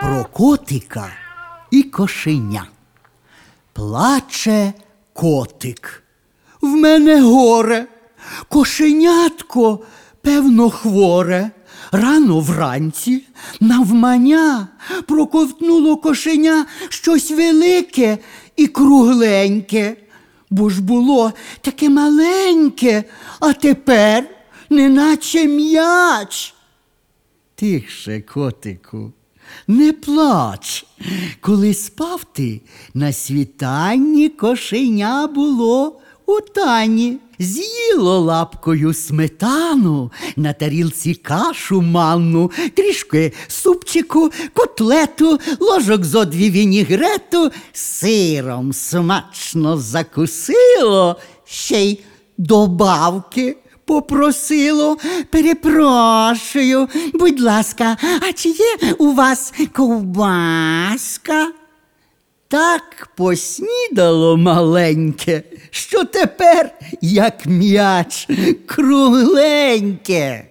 про котика і кошеня. Плаче котик. В мене горе, кошенятко, певно, хворе. Рано вранці навмання проковтнуло кошеня щось велике і кругленьке, бо ж було таке маленьке, а тепер неначе м'яч. Тихше, котику, не плач. Коли спав ти, на світанні кошеня було у тані. З'їло лапкою сметану, на тарілці кашу манну, трішки супчику, котлету, ложок зо дві вінігрету, сиром смачно закусило, ще й добавки попросило. Перепрошую, будь ласка, а чи є у вас ковбаска? Так поснідало маленьке, що тепер, як м'яч, кругленьке.